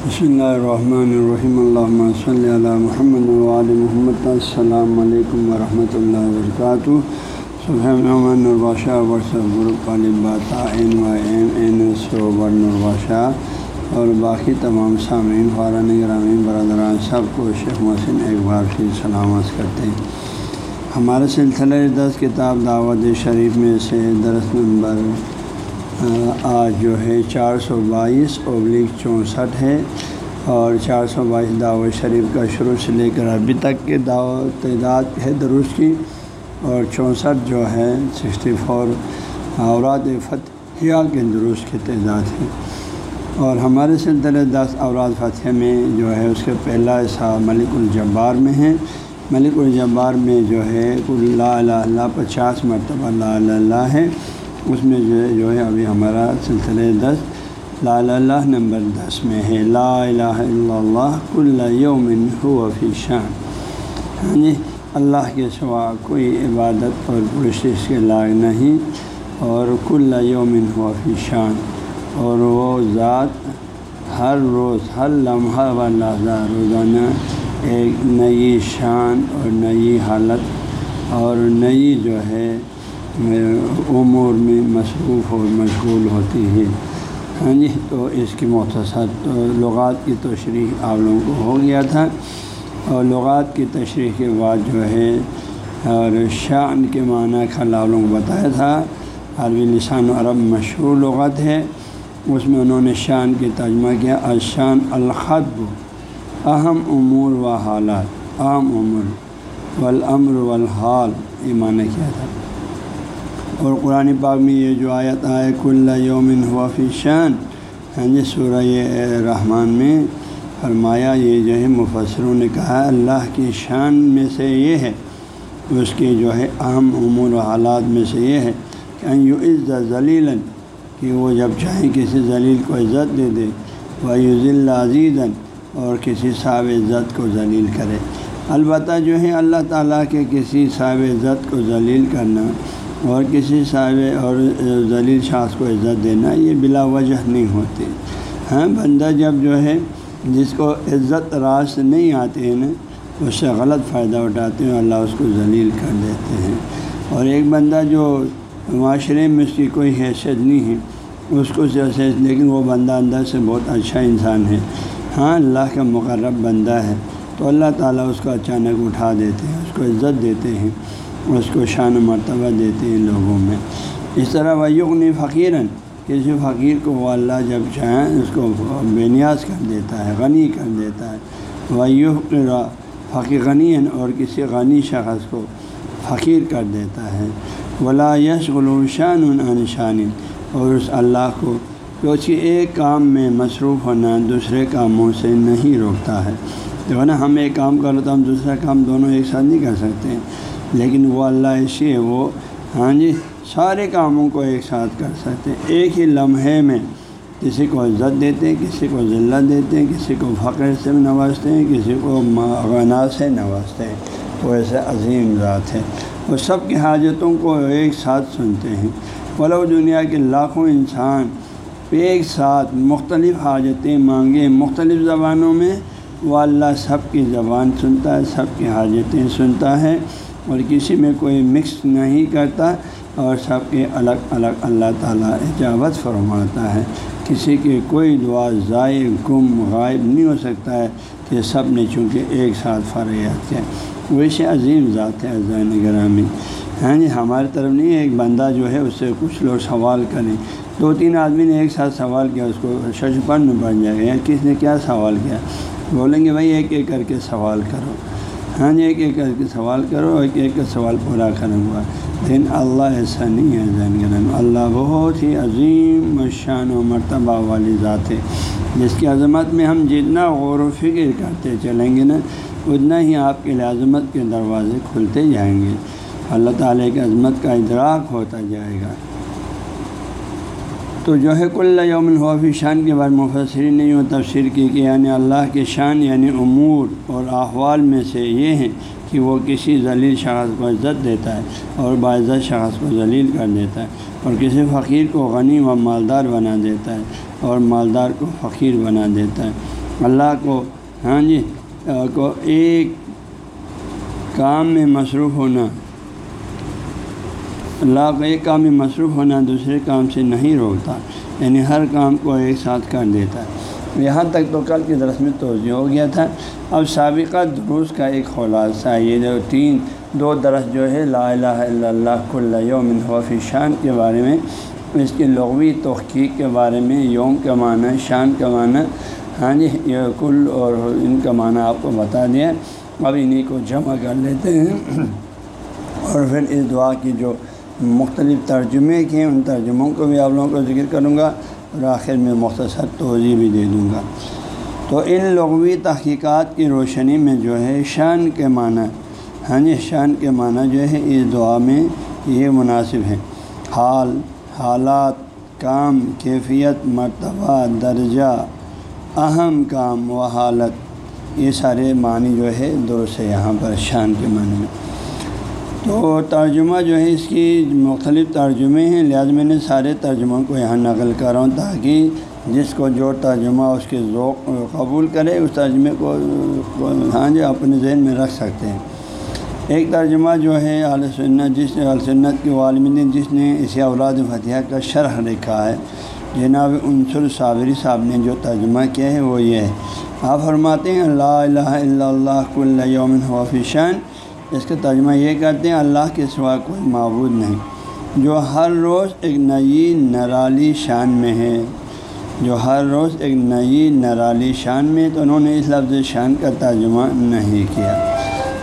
بسم اللہ الرحمن الرحیم اللہ صلی اللہ محمد علیہ محمد السلام علیکم ورحمۃ اللہ وبرکاتہ صبح محمد الباشہ ورثہ گروپ طالبات این و ایم این صوبر نرباشہ اور باقی تمام سامعین خارن گرامین برادران سب کو شیخ محسن ایک بار پھر سلامت کرتے ہیں ہمارے سلسلہ دس کتاب دعوت شریف میں سے درس نمبر آج جو ہے چار سو بائیس ابلیغ چونسٹھ ہے اور چار سو بائیس دعوت شریف کا شروع سے لے کر ابھی تک کے دعوت تعداد ہے درست کی اور چونسٹھ جو ہے سکسٹی فور اوراد فتحیہ کے درست کی تعداد ہے اور ہمارے سلسلے دس اوراد فتح میں جو ہے اس کے پہلا ایسا ملک الجبار میں ہے۔ ملک الجبار میں جو ہے اللہ اللہ پچاس مرتبہ اللہ اللہ ہے۔ اس میں جو ہے جو ہے ابھی ہمارا سلسلہ دس، لا اللہ نمبر دس میں ہے۔ لا الہ الا اللہ کل یومن ہو فی شان۔ ہاں جی اللہ کے سوا کوئی عبادت اور پرشش کے لائق نہیں۔ اور کل یومن ہو فی شان۔ اور وہ ذات ہر روز، ہر لمحہ و لحظہ روزانہ ایک نئی شان اور نئی حالت اور نئی جو ہے امور میں مصروف اور مشغول ہوتی ہے ہاں جی تو اس کی مختصر تو لغات کی تشریح آپ لوگوں کو ہو گیا تھا۔ اور لغات کی تشریح کے بعد جو ہے، اور شان کے معنی کا آپ لوگوں کو بتایا تھا، عربی لسان عرب مشہور لغت ہے۔ اس میں انہوں نے شان کی ترجمہ کیا، الشان الخطب، اہم امور و حالات، اہم عمر، والامر والحال، یہ معنی کیا تھا۔ اور قرآن پاک میں یہ جو آیت آئے، کل یومن فی شان ہاں جی سورہ رحمان میں فرمایا، یہ جو ہے مفسروں نے کہا، اللہ کی شان میں سے یہ ہے، اس کے جو ہے اہم امور و حالات میں سے یہ ہے کہ یو عزت ذلیل کہ وہ جب چاہیں کسی ذلیل کو عزت دے دے، وہ یوز عزیزن اور کسی صاحب عزت کو ذلیل کرے۔ البتہ جو ہے، اللہ تعالیٰ کے کسی صاحب عزت کو ذلیل کرنا اور کسی صاحب اور ذلیل شاخ کو عزت دینا، یہ بلا وجہ نہیں ہوتی۔ ہاں بندہ جب جو ہے جس کو عزت راست نہیں آتے ہیں نا، اس سے غلط فائدہ اٹھاتے ہیں، اللہ اس کو ذلیل کر دیتے ہیں۔ اور ایک بندہ جو معاشرے میں اس کی کوئی حیثیت نہیں ہے، اس کو جیسے لیکن وہ بندہ اندر سے بہت اچھا انسان ہے۔ ہاں اللہ کا مقرب بندہ ہے۔ تو اللہ تعالیٰ اس کو اچانک اٹھا دیتے ہیں، اس کو عزت دیتے ہیں۔ اس کو شان مرتبہ دیتے ہیں لوگوں میں۔ اس طرح ویغنی فقیراً، کسی فقیر کو وہ اللہ جب چاہیں اس کو بے نیاز کر دیتا ہے، غنی کر دیتا ہے۔ ویو فقی غنی اور کسی غنی شخص کو فقیر کر دیتا ہے۔ ولا یش غلوشان انشان اور اس اللہ کو کہ ایک کام میں مصروف ہونا دوسرے کاموں سے نہیں روکتا ہے۔ جو ہے نا، ہم ایک کام کرو تو ہم دوسرا کام دونوں ایک ساتھ نہیں کر سکتے۔ ہیں لیکن وہ اللہ ایسی ہے وہ ہاں جی سارے کاموں کو ایک ساتھ کر سکتے ہیں۔ ایک ہی لمحے میں کسی کو عزت دیتے ہیں، کسی کو ذلت دیتے ہیں، کسی کو فقر سے نوازتے ہیں، کسی کو غنا سے نوازتے ہیں۔ وہ ایسے عظیم ذات ہے وہ سب کی حاجتوں کو ایک ساتھ سنتے ہیں۔ ولو دنیا کے لاکھوں انسان ایک ساتھ مختلف حاجتیں مانگیں مختلف زبانوں میں، وہ اللہ سب کی زبان سنتا ہے، سب کی حاجتیں سنتا ہے۔ اور کسی میں کوئی مکس نہیں کرتا اور سب کے الگ الگ اللہ تعالیٰ اجابت فرماتا ہے۔ کسی کی کوئی دعا ضائع، گم، غائب نہیں ہو سکتا ہے کہ سب نے چونکہ ایک ساتھ فریاد کیا۔ ویسے عظیم ذات ہے عظین گرامی ہاں جی ہماری طرف نہیں، ایک بندہ جو ہے، اس سے کچھ لوگ سوال کریں۔ دو تین آدمی نے ایک ساتھ سوال کیا، اس کو شش پن بن جائے گا۔ یعنی کس نے کیا سوال کیا؟ بولیں گے، بھائی، ایک ایک کر کے سوال کرو۔ ہاں جی ایک ایک کر کے سوال کرو، ایک ایک کا سوال پورا کروں گا۔ لیکن اللہ ایسا نہیں ہے، زین گرم اللہ بہت ہی عظیم شان و مرتبہ والی ذات ہے۔ جس کی عظمت میں ہم جتنا غور و فکر کرتے چلیں گے نا، اتنا ہی آپ کے لیے عظمت کے دروازے کھلتے جائیں گے۔ اللہ تعالیٰ کی عظمت کا ادراک ہوتا جائے گا۔ تو جو ہے کل یومن حافی شان کے بعد مفسرین نے یوں تفسیر کی کہ یعنی اللہ کے شان یعنی امور اور احوال میں سے یہ ہیں کہ وہ کسی ذلیل شخص کو عزت دیتا ہے اور باعزت شخص کو ذلیل کر دیتا ہے اور کسی فقیر کو غنی و مالدار بنا دیتا ہے اور مالدار کو فقیر بنا دیتا ہے۔ اللہ کو ہاں جی کو ایک کام میں مصروف ہونا اللہ کو ایک کام میں مصروف ہونا دوسرے کام سے نہیں روکتا۔ یعنی ہر کام کو ایک ساتھ کر دیتا ہے۔ یہاں تک تو کل کی درس میں توجہ ہو گیا تھا۔ اب سابقہ دروس کا ایک خلاصہ، یہ جو تین، دو درس جو ہے، لا الہ الا اللہ کل یوم وفی شان کے بارے میں، اس کی لغوی تحقیق کے بارے میں، یوم کا معنی، شان کا معنی۔ ہاں جی یہ کل اور ان کا معنی آپ کو بتا دیا۔ اب انہیں کو جمع کر لیتے ہیں۔ اور پھر اس دعا کی جو مختلف ترجمے کے ان ترجموں کو بھی آپ لوگوں کو ذکر کروں گا اور آخر میں مختصر توضیع بھی دے دوں گا۔ تو ان لغوی تحقیقات کی روشنی میں جو ہے شان کے معنی ہاں جی شان کے معنی جو ہے اس دعا میں یہ مناسب ہے۔ حال، حالات، کام، کیفیت، مرتبہ، درجہ، اہم کام و حالت، یہ سارے معنی جو ہے درست ہے یہاں پر شان کے معنی میں۔ تو ترجمہ جو ہے اس کی مختلف ترجمے ہیں، لہٰذا میں نے سارے ترجموں کو یہاں نقل کر رہا ہوں تاکہ جس کو جو ترجمہ اس کے ذوق قبول کرے، اس ترجمے کو ہاں جی اپنے ذہن میں رکھ سکتے ہیں۔ ایک ترجمہ جو ہے علیہ سنت، جس سنت کے والدین جس نے اسی اولاد فتح کا شرح لکھا ہے۔ جناب عنصر صابری صاحب نے جو ترجمہ کیا ہے، وہ یہ ہے۔ آپ فرماتے ہیں اللہ الہ الا اللہ کل یوم وفیشان اس کا ترجمہ یہ کرتے ہیں، اللہ کے سوا کوئی معبود نہیں۔ جو ہر روز ایک نئی نرالی شان میں ہے، جو ہر روز ایک نئی نرالی شان میں تو انہوں نے اس لفظ شان کا ترجمہ نہیں کیا۔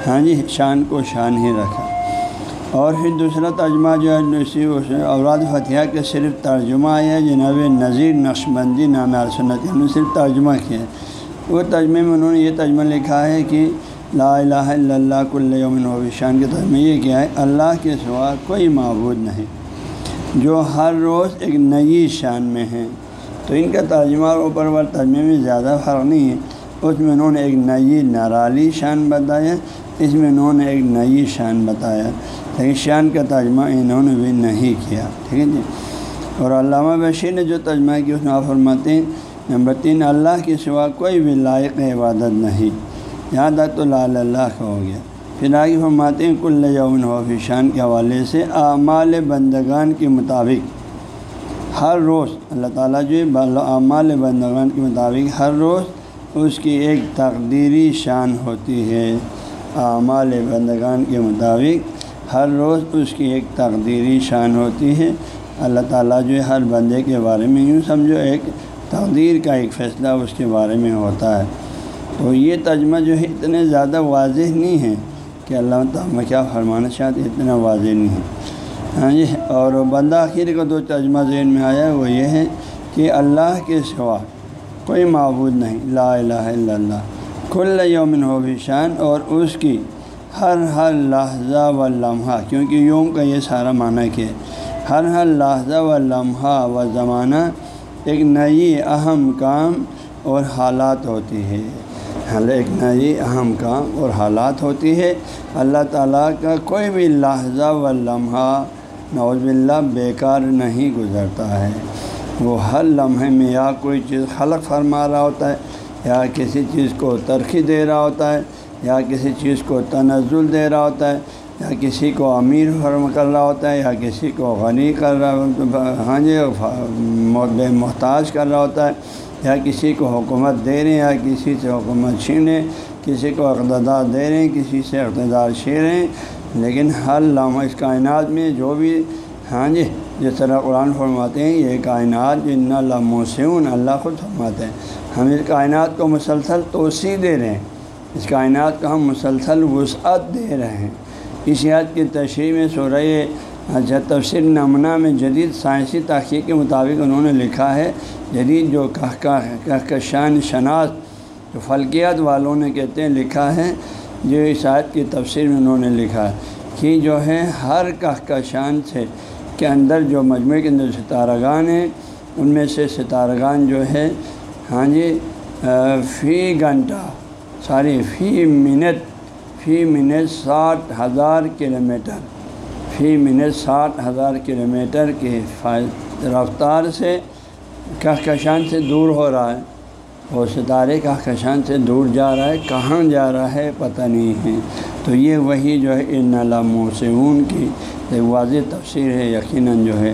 ہاں جی شان کو شان ہی رکھا۔ اور پھر دوسرا ترجمہ جو ہے اوراد فتح کے صرف ترجمہ ہے، جناب نذیر نقش بندی نام سنت انہوں نے صرف ترجمہ کیا۔ ہے وہ ترجمے میں انہوں نے یہ ترجمہ لکھا ہے کہ لا الہ الا اللہ کل یومن و شان کے ترجمے یہ کیا ہے؟ اللہ کے سوا کوئی معبود نہیں۔ جو ہر روز ایک نئی شان میں ہے۔ تو ان کا ترجمہ اور اوپر والے ترجمے میں زیادہ فرق نہیں ہے۔ اس میں انہوں نے ایک نئی نرالی شان بتایا۔ اس میں انہوں نے ایک نئی شان بتایا۔ لیکن شان کا ترجمہ انہوں نے بھی نہیں کیا۔ ٹھیک ہے جی؟ اور علامہ بشیر نے جو ترجمہ کیا، اس میں فرماتے ہیں، نمبر تین، اللہ کے سوا کوئی بھی لائق عبادت نہیں۔ یہاں تک تو لال اللہ کا ہو گیا۔ پھر آگے فرماتے ہیں، کل یومن وفی شان کے حوالے سے اعمال بندگان کے مطابق۔ ہر روز، اللہ تعالیٰ جو اعمال بندگان کے مطابق ہر روز اس کی ایک تقدیری شان ہوتی ہے۔ اعمال بندگان کے مطابق ہر روز اس کی ایک تقدیری شان ہوتی ہے۔ اللہ تعالیٰ جو ہر بندے کے بارے میں یوں سمجھو، ایک تقدیر کا ایک فیصلہ اس کے بارے میں ہوتا ہے۔ تو یہ ترجمہ جو ہے اتنے زیادہ واضح نہیں ہے کہ اللہ تعالیٰ کیا فرمانا چاہتے اتنا واضح نہیں ہے۔ ہاں جی اور بندہ آخر کا دو ترجمہ ذہن میں آیا وہ یہ ہے کہ اللہ کے سوا کوئی معبود نہیں، لا الہ الا اللہ۔ کل یومن ہو بھی شان، اور اس کی ہر ہر لحظہ و لمحہ، کیونکہ یوم کا یہ سارا معنی کہ ہر ہر لحظہ و لمحہ و زمانہ ایک نئی اہم کام اور حالات ہوتی ہے۔ ایک نئی اہم کام اور حالات ہوتی ہے۔ اللہ تعالیٰ کا کوئی بھی لحظہ و لمحہ نوز باللہ بیکار نہیں گزرتا ہے۔ وہ ہر لمحے میں یا کوئی چیز خلق فرما رہا ہوتا ہے، یا کسی چیز کو ترقی دے رہا ہوتا ہے، یا کسی چیز کو تنزل دے رہا ہوتا ہے، یا کسی کو امیر فرم کر رہا ہوتا ہے، یا کسی کو غنی کر رہا ہاں جی بے محتاج کر رہا ہوتا ہے۔ یا کسی کو حکومت دے رہے ہیں، یا کسی سے حکومت چھینیں، کسی کو اقتدار دے رہے ہیں، کسی سے اقتدار چھین رہے ہیں۔ لیکن ہر لمحہ اس کائنات میں جو بھی ہاں جی جس طرح قرآن فرماتے ہیں، یہ کائنات جن لموسون اللہ خود فرماتے ہیں۔ ہم اس کائنات کو مسلسل توسیع دے رہے ہیں۔ اس کائنات کو ہم مسلسل وسعت دے رہے ہیں۔ اس یاد کی تشریح میں سورہ اچھا تفسیر نمنہ میں جدید سائنسی تحقیق کے مطابق انہوں نے لکھا ہے، جدید جو کہکشان شناس جو فلکیات والوں نے کہتے ہیں، لکھا ہے جو اس آیت کی تفسیر میں انہوں نے لکھا ہے کہ جو ہے، ہر کہکشان سے کے اندر جو مجموعے کے اندر ستارگان ہیں، ان میں سے ستارگان جو ہے ہاں جی فی گھنٹہ، ساری فی منٹ فی منٹ ساٹھ ہزار کلو میٹر فی منٹ ساٹھ ہزار کلو میٹر کی رفتار سے کہکشان سے دور ہو رہا ہے۔ وہ ستارے کا کشان سے دور جا رہا ہے۔ کہاں جا رہا ہے پتہ نہیں ہے۔ تو یہ وہی جو ہے ان علاموں کی ایک واضح تفسیر ہے، یقیناً جو ہے۔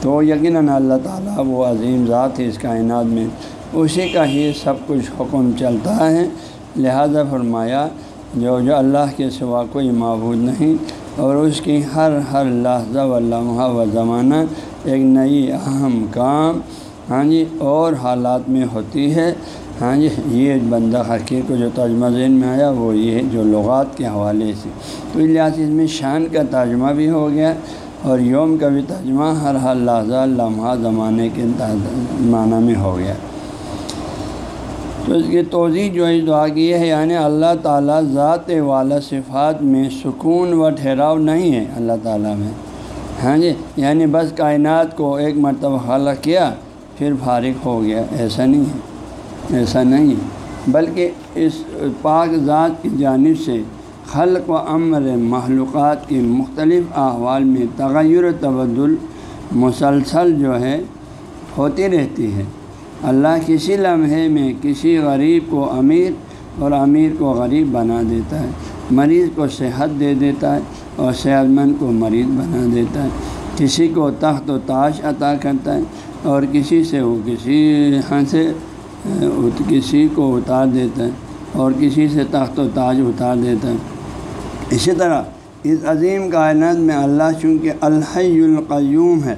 تو یقیناً اللہ تعالیٰ وہ عظیم ذات ہے اس کائنات میں۔ اسی کا ہی سب کچھ حکم چلتا ہے۔ لہذا فرمایا، جو جو اللہ کے سوا کوئی معبود نہیں۔ اور اس کی ہر ہر لحظہ و لمحہ و زمانہ ایک نئی اہم کام ہاں جی اور حالات میں ہوتی ہے۔ ہاں جی یہ بندہ حقیر کو جو ترجمہ ذہن میں آیا، وہ یہ جو لغات کے حوالے سے۔ تو لحاظ اس میں شان کا ترجمہ بھی ہو گیا اور یوم کا بھی ترجمہ ہر ہر لحظہ، لمحہ، زمانے کے معنی میں ہو گیا۔ تو اس کی توضیع جو ہے دعا کی ہے یعنی اللہ تعالیٰ ذات والا صفات میں سکون و ٹھہراؤ نہیں ہے اللہ تعالیٰ میں۔ ہاں جی یعنی بس کائنات کو ایک مرتبہ خلق کیا، پھر فارغ ہو گیا، ایسا نہیں ہے۔ ایسا نہیں ہے۔ بلکہ اس پاک ذات کی جانب سے خلق و امر معلومات کی مختلف احوال میں تغیر و تبدل مسلسل جو ہے، ہوتی رہتی ہے۔ اللہ کسی لمحے میں کسی غریب کو امیر اور امیر کو غریب بنا دیتا ہے، مریض کو صحت دے دیتا ہے اور صحت مند کو مریض بنا دیتا ہے۔ کسی کو تخت و تاش عطا کرتا ہے اور کسی سے وہ کسی ہاں سے کسی کو اتار دیتا ہے اور کسی سے تخت و تاج اتار دیتا ہے۔ اسی طرح اس عظیم کائنات میں اللہ چونکہ الحی القیوم ہے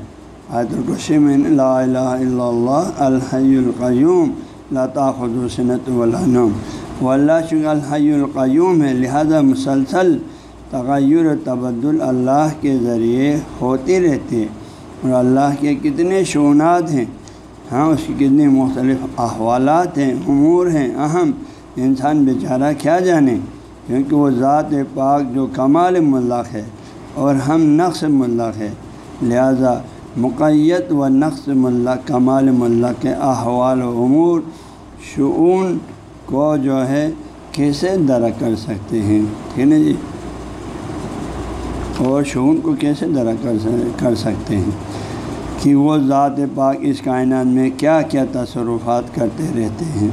آیت القشی میں لا الہ الا اللہ، الحی القیوم، لا خدوسنت ولانم و اللہ چونکہ الحی القیوم ہے، لہذا مسلسل تغیر و تبدل اللہ کے ذریعے ہوتی رہتی ہے۔ اور اللہ کے کتنے شونات ہیں ہاں اس کی کتنے مختلف احوالات ہیں، امور ہیں، اہم۔ انسان بیچارہ کیا جانے؟ کیونکہ وہ ذات پاک جو کمال ملق ہے اور ہم نقص ملق ہے۔ لہذا مقیت و نقص ملق کمال ملق کے احوال و امور، شعون کو جو ہے کیسے درک کر سکتے ہیں؟ ٹھیک ہے نا جی اور شعون کو کیسے درک کر سکتے ہیں؟ کہ وہ ذات پاک اس کائنات میں کیا کیا تصرفات کرتے رہتے ہیں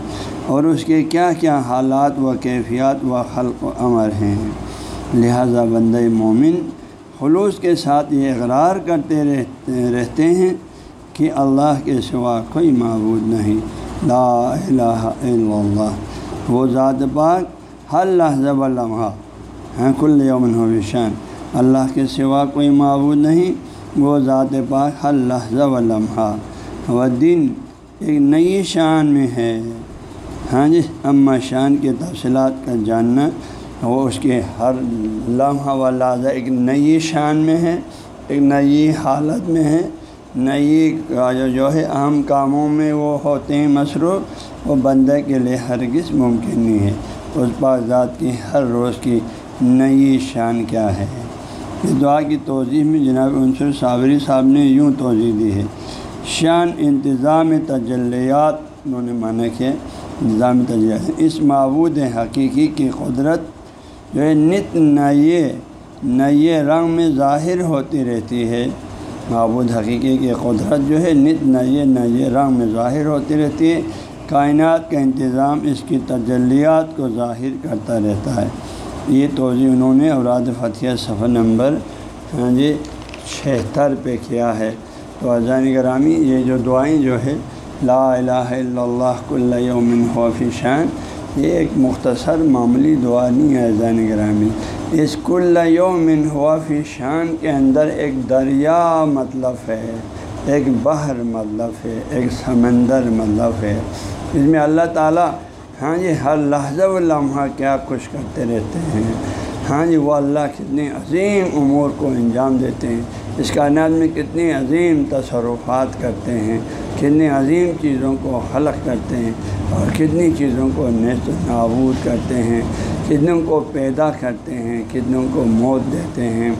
اور اس کے کیا کیا حالات و کیفیات و خلق و عمر ہیں؟ لہذا بند مومن خلوص کے ساتھ یہ اقرار کرتے رہتے رہتے ہیں کہ اللہ کے سوا کوئی معبود نہیں۔ لا الہ الا اللہ۔ وہ ذات پاک ہر لحظہ و لمحہ ہیں کل یومن و شان اللہ کے سوا کوئی معبود نہیں، وہ ذات پاک ہر لحظہ و لمحہ۔ و دن ایک نئی شان میں ہے۔ ہاں جی اماں شان کے تفصیلات کا جاننا وہ اس کے ہر لمحہ و لحظہ ایک نئی شان میں ہے، ایک نئی حالت میں ہے، نئی جو ہے اہم کاموں میں وہ ہوتے ہیں مصروف، وہ بندے کے لیے ہرگز ممکن نہیں ہے۔ اس پاک ذات کی ہر روز کی نئی شان کیا ہے؟ اس دعا کی توضیح میں جناب عنصر صابری صاحب نے یوں توضیع دی ہے۔ شان انتظام تجلیات، انہوں نے مانا کہ نظام تجزیہ اس معبود حقیقی کی قدرت جو ہے نت نئے نئے رنگ میں ظاہر ہوتی رہتی ہے۔ معبود حقیقی کی قدرت جو ہے نت نئے نئے رنگ میں ظاہر ہوتی رہتی ہے۔ کائنات کا انتظام اس کی تجلیات کو ظاہر کرتا رہتا ہے۔ یہ توضیع انہوں نے اوراد فتح صفحہ نمبر ہاں جی چھہتر پہ کیا ہے۔ تو اذان گرامی، یہ جو دعائیں جو ہے، لا الہ الا اللہ کل یومن خوف شان یہ ایک مختصر معمولی دعا نہیں ہے زین گرامی۔ اس کل یومن خوف شان کے اندر ایک دریا مطلب ہے، ایک بحر مطلب ہے، ایک سمندر مطلب ہے۔ اس میں اللہ تعالیٰ ہاں جی ہر لحظہ و لمحہ کیا خوش کرتے رہتے ہیں۔ ہاں جی وہ اللہ کتنے عظیم امور کو انجام دیتے ہیں۔ اس کائنات میں کتنی عظیم تصرفات کرتے ہیں، کتنی عظیم چیزوں کو خلق کرتے ہیں اور کتنی چیزوں کو نیست نابود کرتے ہیں، کتنوں کو پیدا کرتے ہیں، کتنوں کو موت دیتے ہیں۔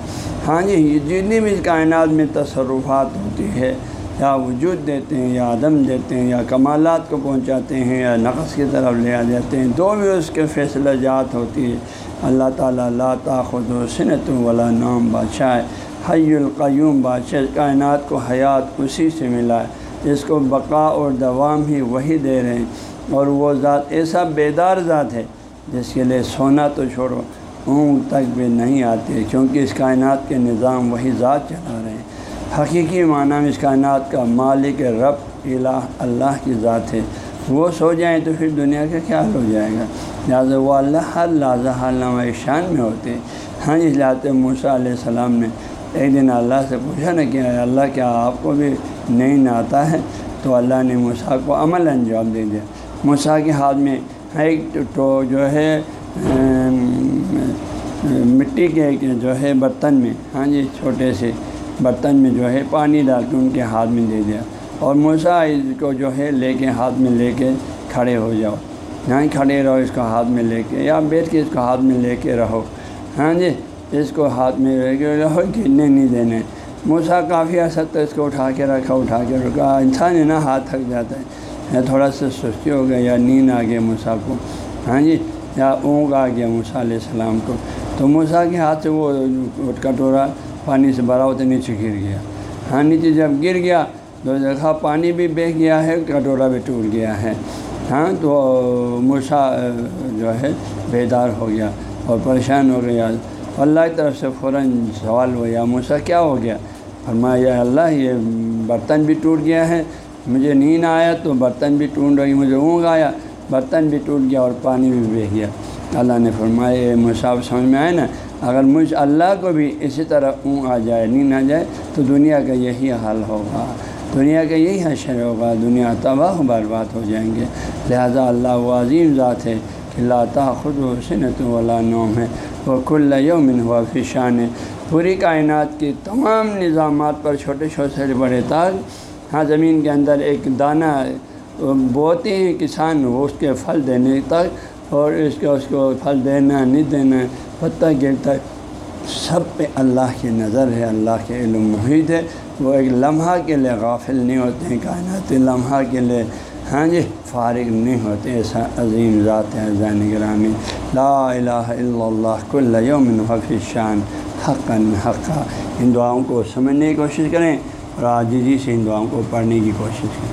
ہاں جی جتنی بھی کائنات میں تصرفات ہوتی ہے، یا وجود دیتے ہیں، یا عدم دیتے ہیں، یا کمالات کو پہنچاتے ہیں، یا نقص کی طرف لے آ جاتے ہیں دو بھی اس کے فیصلہ جات ہوتی ہے، اللہ تعالیٰ اللہ تاخد و سنت ولا نام بادشاہ حی القیوم بادشاہ کائنات کو حیات اسی سے ملا ہے اس کو بقا اور دوام ہی وہی دے رہے ہیں۔ اور وہ ذات ایسا بیدار ذات ہے، جس کے لیے سونا تو چھوڑو، اونگ تک بھی نہیں آتے کیونکہ اس کائنات کے نظام وہی ذات چلا رہے ہیں۔ حقیقی معنی میں اس کائنات کا مالک رب الہ اللہ کی ذات ہے۔ وہ سو جائیں تو پھر دنیا کا خیال ہو جائے گا؟ لہٰذا وہ اللہ ہر لازہ علامہ شان میں ہوتے ہاں جی لہٰذا موسیٰ علیہ السلام نے ایک دن اللہ سے پوچھا نا کہ اللہ کیا آپ کو بھی نہیں آتا ہے؟ تو اللہ نے موسیٰ کو عمل انجام دے دیا۔ موسیٰ کے ہاتھ میں ایک تو جو ہے مٹی کے جو ہے برتن میں ہاں جی چھوٹے سے برتن میں جو ہے پانی ڈال کے ان کے ہاتھ میں دے دیا۔ اور موسا اس کو جو ہے لے کے ہاتھ میں لے کے کھڑے ہو جاؤ۔ یہاں کھڑے رہو، اس کو ہاتھ میں لے کے، یا بیٹھ کے اس کو ہاتھ میں لے کے رہو۔ ہاں جی اس کو ہاتھ میں لے کے گرنے نہیں دینے۔ موسا کافی حد تک اس کو اٹھا کے رکھا، اٹھا کے رکھا۔ انسان ہے نا، ہاتھ تھک جاتا ہے۔ یا تھوڑا سا سستی ہو گیا یا نیند آ گیا موسا کو۔ ہاں جی یا اونگ آ گیا موسیٰ علیہ السلام کو۔ تو موسیٰ کے ہاتھ سے وہ کٹورا پانی سے بھرا ہوتا نیچے گر گیا۔ ہاں نیچے جب گر گیا تو دیکھا پانی بھی بہہ گیا ہے، کٹورا بھی ٹوٹ گیا ہے۔ ہاں تو موسیٰ جو ہے، بیدار ہو گیا اور پریشان ہو گیا۔ اللہ کی طرف سے فوراً سوال ہو گیا موسیٰ کیا ہو گیا؟ فرمایا اللہ، یہ برتن بھی ٹوٹ گیا ہے، مجھے نیند آیا تو برتن بھی ٹوٹ رہی مجھے اونگ آیا، برتن بھی ٹوٹ گیا اور پانی بھی بہ گیا۔ اللہ نے فرمایا مصعب سمجھ میں آئے نا؟ اگر مجھ اللہ کو بھی اسی طرح اون آ جائے، نیند آ جائے، تو دنیا کا یہی حال ہوگا۔ دنیا کا یہی حشر ہوگا، دنیا تباہ برباد ہو جائیں گے۔ لہذا اللہ وہ عظیم ذات ہے لاتا خود و سنت والا نوم ہے۔ وہ کل یومن ہوا فشان ہے پوری کائنات کی تمام نظامات پر چھوٹے چھوٹے بڑے تاج۔ ہاں زمین کے اندر ایک دانہ بوتے ہیں کسان، وہ اس کے پھل دینے تک اور اس کا اس کو پھل دینا، نہیں دینا، پتہ گرتا۔ سب پہ اللہ کی نظر ہے، اللہ کے علم محیط ہے۔ وہ ایک لمحہ کے لیے غافل نہیں ہوتے ہیں کائناتی لمحہ کے لیے ہاں جی فارغ نہیں ہوتے ایسا عظیم ذات ہے زین گرامی۔ لا الہ الا اللہ، کل یوم حفی شان حق حق ان دعاؤں کو سمجھنے کی کوشش کریں اور آجزی جی جی سے ان دعاؤں کو پڑھنے کی کوشش کریں۔